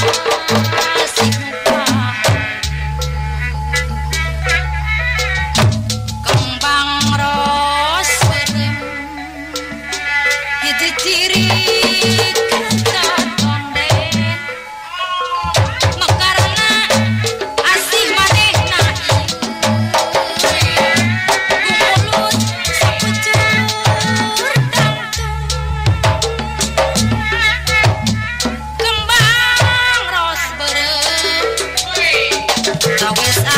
Just ignore. I wish I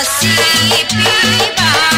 nasip ibadah